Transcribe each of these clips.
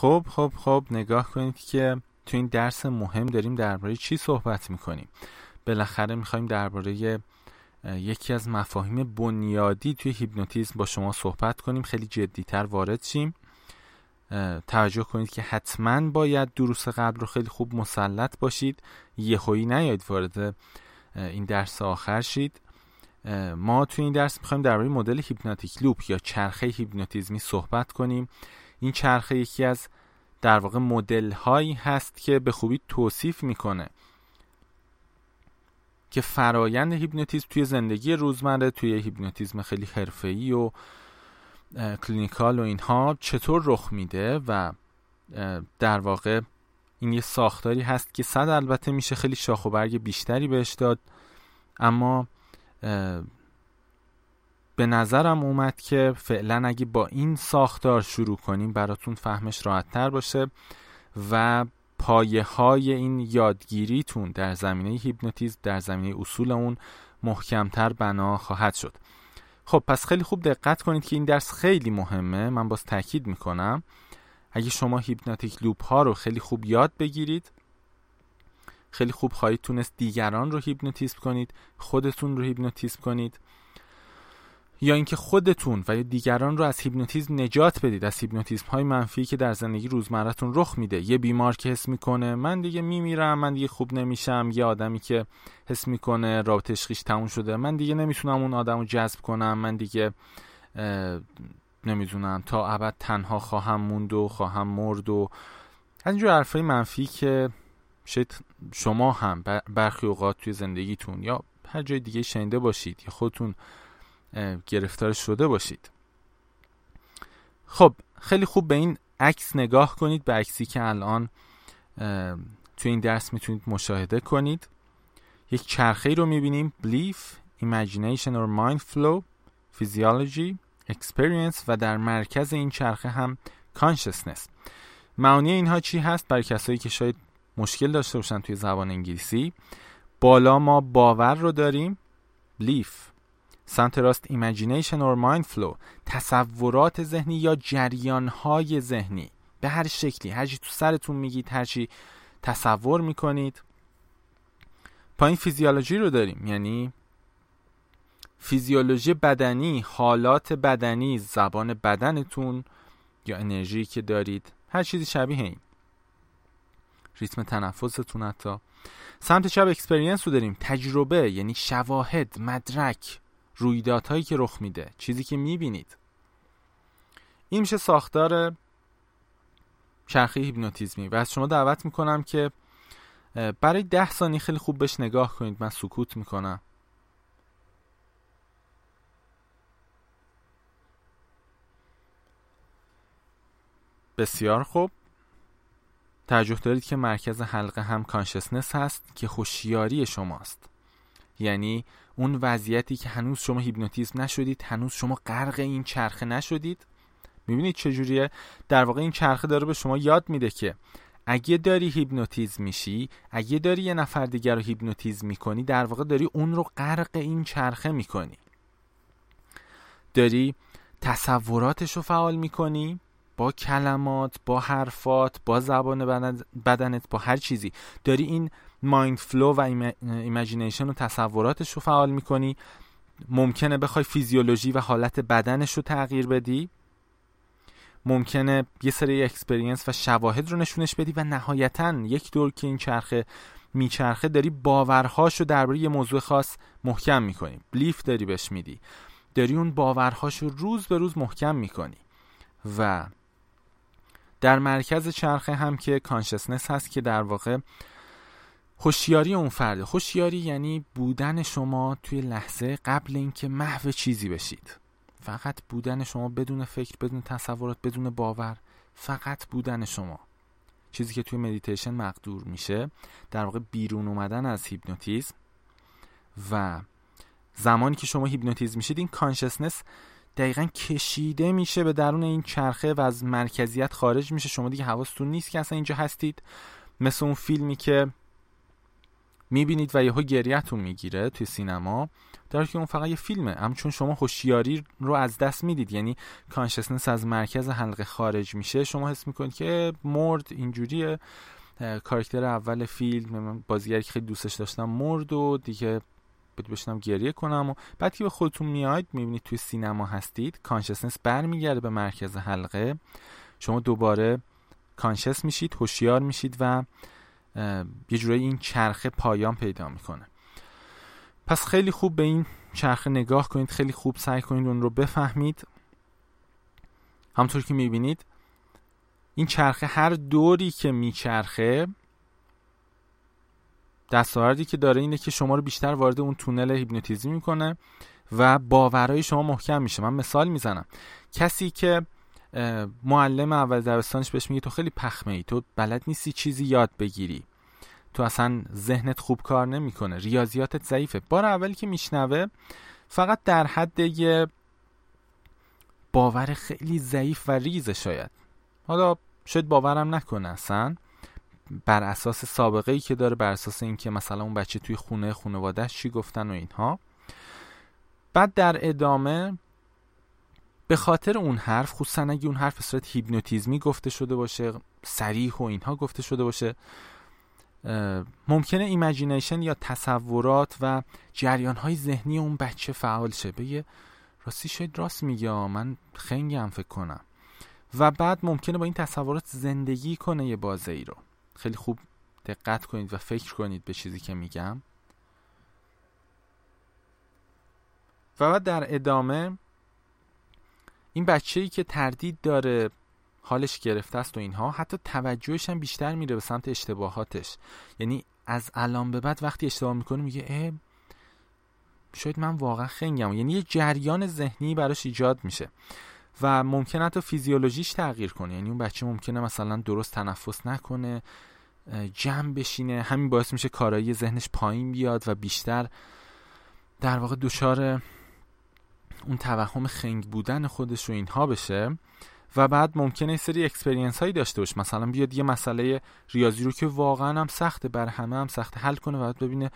خب خب خب نگاه کنید که تو این درس مهم داریم درباره چی صحبت می‌کنیم. بالاخره می‌خوایم درباره یکی از مفاهیم بنیادی توی هیپنوتیزم با شما صحبت کنیم. خیلی جدیتر وارد شیم. توجه کنید که حتما باید دروس قبل رو خیلی خوب مسلط باشید. یهویی نیاید وارد این درس آخر شید. ما توی این درس می‌خوایم درباره مدل هیپناتیک لوپ یا چرخه هیپنوتیزمی صحبت کنیم. این چرخه یکی از در واقع مدل هایی هست که به خوبی توصیف می‌کنه که فرایند هیپنوتیزم توی زندگی روزمره توی هیپنوتیزم خیلی حرفه‌ای و clinical و اینها چطور رخ میده و در واقع این یه ساختاری هست که صد البته میشه خیلی شاخ و برگ بیشتری بهش داد اما به نظرم اومد که فعلا اگه با این ساختار شروع کنیم براتون فهمش راحت تر باشه و پایه های این یادگیریتون در زمینه هیپنوتیزم در زمینه اصول اون محکمتر بنا خواهد شد. خب پس خیلی خوب دقت کنید که این درس خیلی مهمه. من باز تاکید می‌کنم. اگه شما hypnotic loop ها رو خیلی خوب یاد بگیرید خیلی خوب خواهید تونست دیگران رو هیپنوتیزم کنید خودتون رو هیپنوتیزم کنید. یا اینکه خودتون و یا دیگران رو از هیپنوتیزم نجات بدید از هیپنوتیزم های منفی که در زندگی روزمرتون رخ میده. یه بیمار که حس می‌کنه من دیگه میمیرم من دیگه خوب نمیشم. یه آدمی که حس می‌کنه رابطه عشقیش تموم شده من دیگه نمی‌تونم اون آدم رو جذب کنم. من دیگه نمی‌دونم تا ابد تنها خواهم موند و خواهم مرد و از اینجور حرفای منفی که شاید شما هم برخی اوقات توی زندگیتون یا هر جای دیگه شنیده باشید یا خودتون گرفتار شده باشید. خب خیلی خوب به این عکس نگاه کنید به عکسی که الان تو این درس می‌تونید مشاهده کنید. یک چرخه رو می‌بینیم belief, imagination or mind flow, physiology, experience و در مرکز این چرخه هم consciousness. معانی اینها چی هست؟ برای کسایی که شاید مشکل داشته باشن توی زبان انگلیسی. بالا ما باور رو داریم belief. سمت راست imagination or mind flow تصورات ذهنی یا جریان های ذهنی. به هر شکلی. هرچی تو سرتون میگید هرچی تصور می‌کنید. پایین فیزیولوژی رو داریم. یعنی فیزیولوژی بدنی حالات بدنی زبان بدنتون یا انرژی که دارید. هر چیزی شبیه این. ریتم تنفستون حتی. سمت چپ experience رو داریم. تجربه یعنی شواهد مدرک. رویدادهایی که رخ میده چیزی که می‌بینید. این میشه ساختار چرخه هیپنوتیزمی و از شما دعوت می‌کنم که برای ده ثانیه خیلی خوب بهش نگاه کنید. من سکوت می‌کنم. بسیار خوب. توجه دارید که مرکز حلقه هم consciousness هست که هوشیاری شماست. یعنی اون وضعیتی که هنوز شما هیپنوتیزم نشدید هنوز شما غرق این چرخه نشدید. می‌بینید چجوریه در واقع این چرخه داره به شما یاد میده که اگه داری هیپنوتیزم میشی اگه داری یه نفر دیگر رو هیپنوتیزم می‌کنی در واقع داری اون رو غرق این چرخه می‌کنی. داری تصوراتش رو فعال می‌کنی با کلمات با حرفات با زبان بدنت با هر چیزی. داری این mind flow و imagination و تصوراتش رو فعال می‌کنی. ممکنه بخوای فیزیولوژی و حالت بدنش رو تغییر بدی. ممکنه یه سری experience و شواهد رو نشونش بدی و نهایتا یک دور که این چرخه میچرخه داری باورهاش رو درباره یه موضوع خاص محکم می‌کنی. belief داری بهش میدی. داری اون باورهاش رو روز به روز محکم می‌کنی. و در مرکز چرخه هم که consciousness هست که در واقع هوشیاری اون فرده. هوشیاری یعنی بودن شما توی لحظه قبل اینکه محو چیزی بشید. فقط بودن شما بدون فکر بدون تصورات بدون باور فقط بودن شما. چیزی که توی مدیتیشن مقدور میشه در واقع بیرون اومدن از هیپنوتیزم و زمانی که شما هیپنوتیزم میشید این consciousness دقیقا کشیده میشه به درون این چرخه و از مرکزیت خارج میشه. شما دیگه حواستون نیست که اصلا اینجا هستید. مثل اون فیلمی که می‌بینید و یهو گریهتون می‌گیره توی سینما در که اون فقط یه فیلمه. اما چون شما هوشیاری رو از دست می‌دید یعنی consciousness از مرکز حلقه خارج میشه شما حس می‌کنید که مرد اینجوریه. کارکتر اول فیلم بازیگری که خیلی دوستش داشتم مرد و دیگه بشنم گریه کنم و بعد که به خودتون میاید می‌بینید توی سینما هستید. کانشسنس برمیگرده به مرکز حلقه. شما دوباره کانشس میشید هوشیار میشید و یه جورایی این چرخه پایان پیدا می‌کنه. پس خیلی خوب به این چرخه نگاه کنید خیلی خوب سعی کنید اون رو بفهمید. همطور که می‌بینید این چرخه هر دوری که میچرخه دستاوردی که داره اینه که شما رو بیشتر وارد اون تونل هیپنوتیزم می‌کنه و باورهای شما محکم میشه. من مثال می‌زنم. کسی که معلم اول دبستانش بهش میگه تو خیلی پخمه ای تو بلد نیستی چیزی یاد بگیری. تو اصلا ذهنت خوب کار نمی‌کنه ریاضیاتت ضعیفه. بار اولی که میشنوه فقط در حد یه باور خیلی ضعیف و ریزه شاید. حالا شاید باورم نکنه اصلا. بر اساس سابقه ای که داره بر اساس اینکه مثلا اون بچه توی خونه خانوادهش چی گفتن و اینها. بعد در ادامه به خاطر اون حرف خصوصا اگه اون حرف به صورت هیپنوتیزمی گفته شده باشه سریح و اینها گفته شده باشه ممکنه imagination یا تصورات و جریان های ذهنی اون بچه فعال شه. بگه راستی شاید راست میگه من خنگم فکر کنم. و بعد ممکنه با این تصورات زندگی کنه یه بازه ای رو. خیلی خوب دقت کنید و فکر کنید به چیزی که میگم. و بعد در ادامه این بچه ای که تردید داره حالش گرفته است و اینها حتی توجهش هم بیشتر میره به سمت اشتباهاتش. یعنی از الان به بعد وقتی اشتباه می‌کنه میگه اه شاید من واقعا خنگم. یعنی یه جریان ذهنی براش ایجاد میشه و ممکنه حتی فیزیولوژیش تغییر کنه. یعنی اون بچه ممکنه مثلا درست تنفس نکنه جمع بشینه. همین باعث میشه کارایی ذهنش پایین بیاد و بیشتر در واقع دچار اون توهم خنگ بودن خودش و اینها بشه و بعد ممکنه سری experience هایی داشته باشه. مثلا بیاد یه مسئله ریاضی رو که واقعا هم سخته بر همه هم سخته حل کنه و بعد ببینه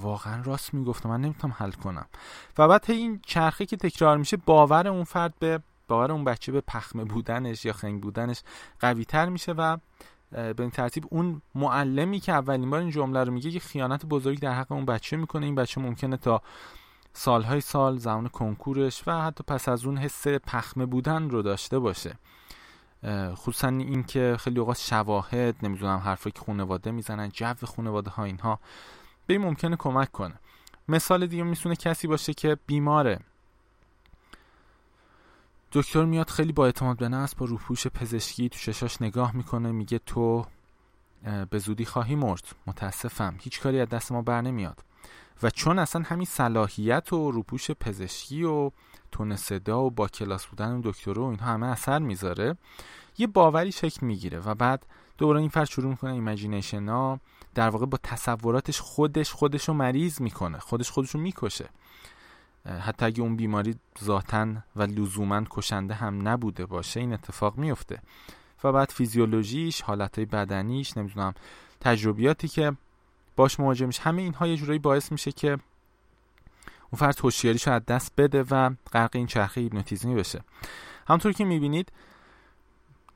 واقعا راست می‌گفته من نمی‌تونم حل کنم. و بعد این چرخه که تکرار میشه باور اون فرد به باور اون بچه به پخمه بودنش یا خنگ بودنش قوی تر میشه و به این ترتیب اون معلمی که اولین بار این جمله رو میگه یه خیانت بزرگ در حق اون بچه می‌کنه. این بچه ممکنه تا سالهای سال زمان کنکورش و حتی پس از اون حس پخمه بودن رو داشته باشه. خصوصا اینکه خیلی اوقات شواهد نمی‌دونم حرفی که خانواده می‌زنن جو خانواده ها اینها به این ممکنه کمک کنه. مثال دیگه می‌تونه کسی باشه که بیماره. دکتر میاد خیلی با اعتماد به نفس با روپوش پزشکی تو ششاش نگاه می‌کنه میگه تو به زودی خواهی مرد. متاسفم. هیچ کاری از دست ما بر نمیاد. و چون اصلا همین صلاحیت و روپوش پزشکی و تون صدا و با کلاس بودن اون دکتر و اینها همه اثر می‌ذاره یه باوری شکل می‌گیره و بعد دوباره این فرد شروع می‌کنه imagination ها در واقع با تصوراتش خودش خودش رو مریض می‌کنه خودش خودش رو می‌کشه. حتی اگه اون بیماری ذاتا و لزوما کشنده هم نبوده باشه این اتفاق میفته و بعد فیزیولوژیش حالتهای بدنیش نمی‌دونم تجربیاتی که باش مواجه میشه. همه اینها یه جورایی باعث میشه که اون فرد هوشیاریش از دست بده و غرق این چرخه هیپنوتیزمی بشه. همونطور که می‌بینید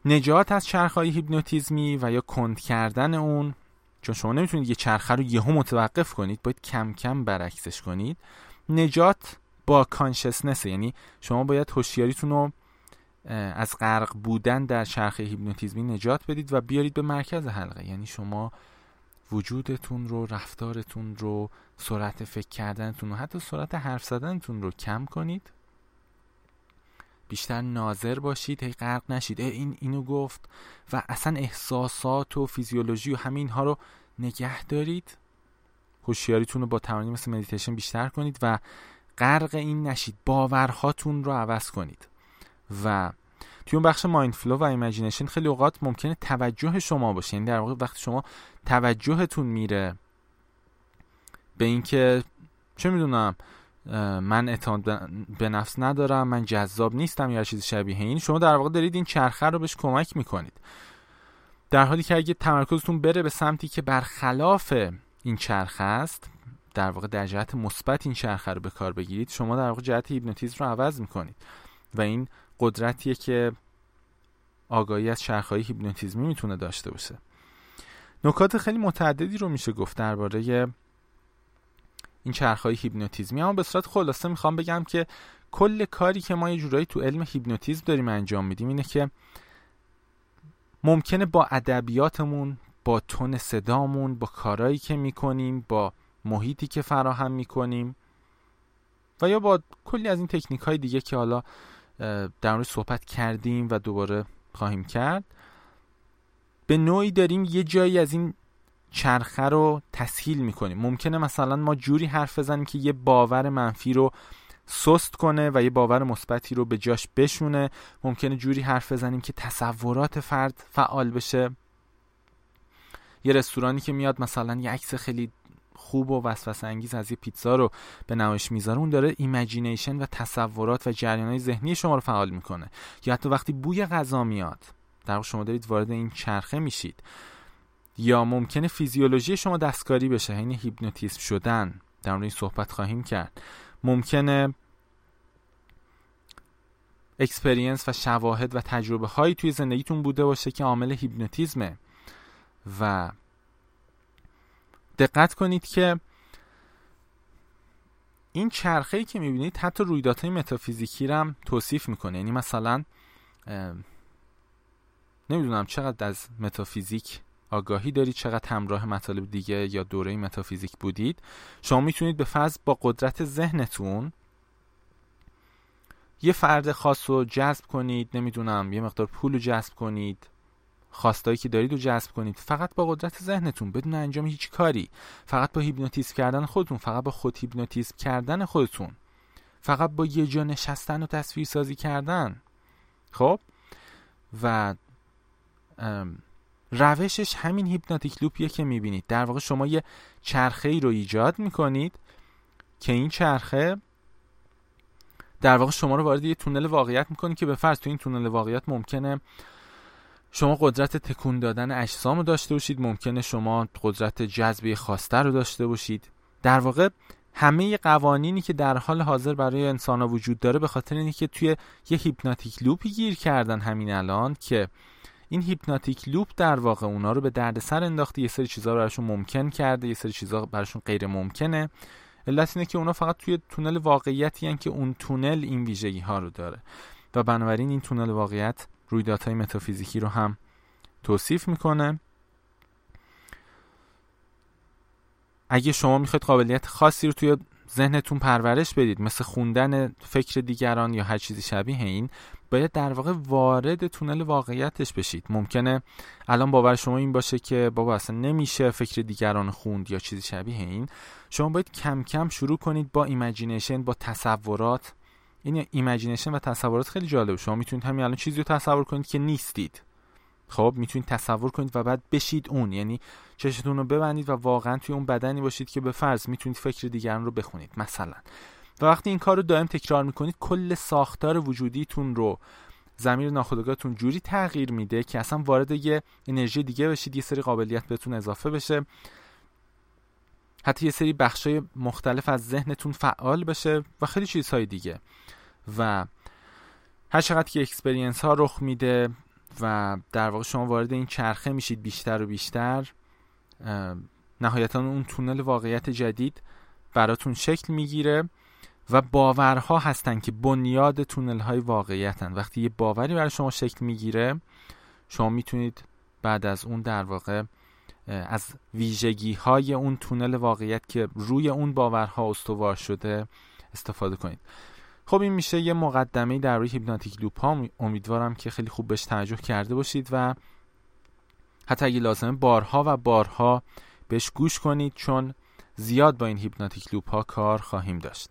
نجات از چرخه هیپنوتیزمی و یا کند کردن اون چون شما نمی‌تونید یه چرخه رو یهو متوقف کنید باید کم کم برعکسش کنید. نجات با کانشسنس یعنی شما باید هوشیاریتون رو از غرق بودن در چرخه هیپنوتیزمی نجات بدید و بیارید به مرکز حلقه. یعنی شما وجودتون رو رفتارتون رو سرعت فکر کردنتون رو حتی سرعت حرف زدنتون رو کم کنید. بیشتر ناظر باشید هی غرق نشید. این اینو گفت و اصلا احساسات و فیزیولوژی و همین ها رو نگه دارید. هوشیاریتون رو با تمرین مثل مدیتیشن بیشتر کنید و غرق این نشید. باورهاتون رو عوض کنید. و توی اون بخش mind flow و imagination خیلی اوقات ممکنه توجه شما باشه. یعنی در واقع وقتی شما توجهتون میره به اینکه چه می‌دونم من اعتماد به نفس ندارم من جذاب نیستم یا چیز شبیه این شما در واقع دارید این چرخه رو بهش کمک می‌کنید. در حالی که اگه تمرکزتون بره به سمتی که برخلاف این چرخه است در واقع در جهت مثبت این چرخه رو به کار بگیرید شما در واقع جهت هیپنوتیزم رو عوض می‌کنید. و این قدرتیه که آگاهی از چرخهای هیپنوتیزمی می‌تونه داشته باشه. نکات خیلی متعددی رو میشه گفت درباره این چرخهای هیپنوتیزمی. اما به صورت خلاصه می‌خوام بگم که کل کاری که ما یه جورایی تو علم هیپنوتیزم داریم انجام میدیم اینه که ممکنه با ادبیاتمون با تون صدامون با کارهایی که می‌کنیم با محیطی که فراهم می‌کنیم و یا با کلی از این تکنیک های دیگه که حالا در مورد صحبت کردیم و دوباره خواهیم کرد. به نوعی داریم یه جایی از این چرخه رو تسهیل می‌کنیم. ممکنه مثلا ما جوری حرف بزنیم که یه باور منفی رو سست کنه و یه باور مثبتی رو به جاش بشونه. ممکنه جوری حرف بزنیم که تصورات فرد فعال بشه. یه رستورانی که میاد مثلا یه عکس خیلی خوب و وسوسه انگیز از یه پیتزا رو به نمایش می‌ذاره. اون داره imagination و تصورات و جریانهای ذهنی شما رو فعال می‌کنه. یا حتی وقتی بوی غذا میاد در شما دارید وارد این چرخه میشید. یا ممکنه فیزیولوژی شما دستکاری بشه یعنی هیپنوتیزم شدن. در مورد این صحبت خواهیم کرد. ممکنه experience و شواهد و تجربه هایی توی زندگیتون بوده باشه که عامل هیپنوتیزمه و دقت کنید که این چرخه ای که می‌بینید حتی رویدادهای متافیزیکی رو هم توصیف می‌کنه. یعنی مثلا نمی‌دونم چقدر از متافیزیک آگاهی دارید چقدر همراه مطالب دیگه یا دوره متافیزیک بودید. شما می‌تونید به فرض با قدرت ذهنتون یه فرد خاص رو جذب کنید نمی‌دونم یه مقدار پول رو جذب کنید. خواستایی که دارید رو جذب کنید. فقط با قدرت ذهنتون بدون انجام هیچ کاری. فقط با هیپنوتیزم کردن خودتون فقط با خود هیپنوتیزم کردن خودتون. فقط با یه جا نشستن و تصویر سازی کردن. خب؟ و روشش همین هیپناتیک لوپیه که می‌بینید. در واقع شما یه چرخه ای رو ایجاد می‌کنید که این چرخه در واقع شما رو وارد یه تونل واقعیت می‌کنه که به فرض تو این تونل واقعیت ممکنه شما قدرت تکون دادن اجسام رو داشته باشید. ممکنه شما قدرت جذبی خواسته رو داشته باشید. در واقع همه قوانینی که در حال حاضر برای انسان ها وجود داره به خاطر اینه که توی یه hypnotic loop ی گیر کردن همین الان که این hypnotic loop در واقع اونا رو به دردسر انداخته. یه سری چیزها براشون ممکن کرده یه سری چیزها براشون غیر ممکنه. علت اینه که اونا فقط توی تونل واقعیتی که اون تونل این ویژگی ها رو داره. و بنابراین این تونل واقعیت رویدادهای متافیزیکی رو هم توصیف می‌کنه. اگه شما می‌خواید قابلیت خاصی رو توی ذهنتون پرورش بدید مثل خوندن فکر دیگران یا هر چیزی شبیه این باید در واقع وارد تونل واقعیتش بشید. ممکنه الان باور شما این باشه که بابا اصلا نمیشه فکر دیگران خوند یا چیزی شبیه این. شما باید کم کم شروع کنید با imagination با تصورات. این imagination و تصورات خیلی جالب شما می‌تونید همین الان چیزی رو تصور کنید که نیستید. خب می‌تونید تصور کنید و بعد بشید اون. یعنی چشتون رو ببندید و واقعا توی اون بدنی باشید که به فرض می‌تونید فکر دیگران رو بخونید مثلا. و وقتی این کار رو دائم تکرار می‌کنید کل ساختار وجودیتون رو ضمیر ناخودآگاهتون جوری تغییر میده که اصلا وارد یه انرژی دیگه بشید یه سری قابلیت بهتون اضافه بشه. حتی یه سری بخشای مختلف از ذهنتون فعال بشه و خیلی چیزهای دیگه. و هر چقدر که experience ها رخ میده و در واقع شما وارد این چرخه میشید بیشتر و بیشتر نهایتا اون تونل واقعیت جدید براتون شکل می‌گیره و باورها هستن که بنیاد تونل های واقعیتن. وقتی یه باوری برای شما شکل می‌گیره شما می‌تونید بعد از اون در واقع از ویژگی های اون تونل واقعیت که روی اون باورها استوار شده استفاده کنید. خب این میشه یه مقدمه در روی هیپناتیک لوپ ها امیدوارم که خیلی خوب بهش توجه کرده باشید و حتی اگه لازمه بارها و بارها بهش گوش کنید چون زیاد با این هیپناتیک لوپ ها کار خواهیم داشت.